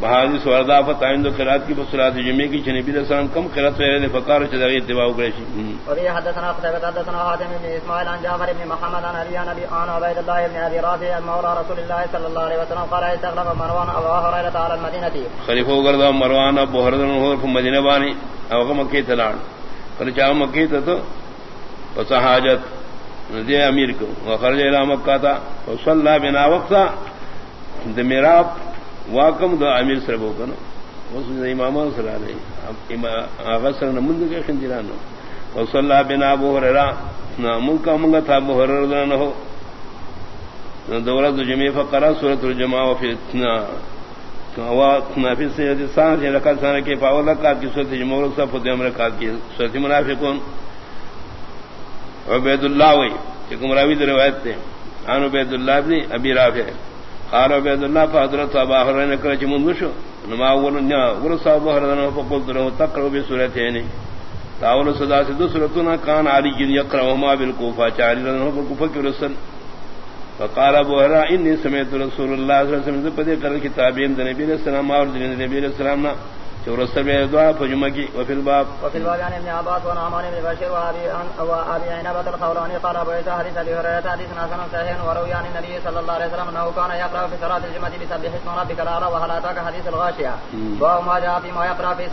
بہادی سوردا فتائند قرات کی بصلات جمعے کی چنبی رسان کم قرات ویلے فقار چدغی اتباع کرشی وفي حدثنا قتيبة حدثنا حاتم بن اسماعيل عن جعفر بن محمد عن ابي نبي عن عبيد الله بن ابي رافع مولى رسول الله صلى الله عليه وسلم قال استغرب مروان ابو هريرة على المدينة خلیفہ گردا مروان ابو هريرة ہو ف مدینہ بانی او مکہ تلان پر چا مکہ تو پس حاجت دے امیر کو۔ وخرج الى مکہ تا وصلى بنا وقتا د میرا واکم دو امیر سر بو کنو اس نے امام سر علی اغا سر نمند کے خندیران و اللہ بنا ابو ہریرہ نا منکا منگا تھا ابو ہریرہ نہ ہو دورت جمعی فقرا سورت الجماع وفی اتنا فی سید سان سے رکعت سان کے پاول رکعت کی سورت جمعہ رکعت فتح امر رکعت کی سورت منافقون. عبید اللہ وی چکم راوی روایت تے آن عبید اللہ بن ابی رافع. قال عبد الله فحضرت ابا هريره كرج من وشو نما اول نيا ور صاحب هريره فقلت له تقرا بسورتين یعنی۔ تاول صدا سے دو سورتنا علی جن يقرا ما بالكوفه چاري له بالكوفه كرسل فقال ابو هريره اني سمعت رسول الله صلى الله عليه وسلم پدے کر کتابین نبی علیہ السلام اور نبی علیہ السلام نے چورس میں دعا فجمع کی وفي الباب. وفي الباب عن ابن عباس ونعمان بن بشير وابي ان او ابي عنبه الخولاني قال ابو عيسى حديث ابي هريره حديث حسن صحيح وروي عن النبي صلى الله عليه وسلم انه كان يقرا في صلاه الجمعه بسبح اسم ربك الاعلى وهل اتاك حديث الغاشيه وما جاء فيما يقرا في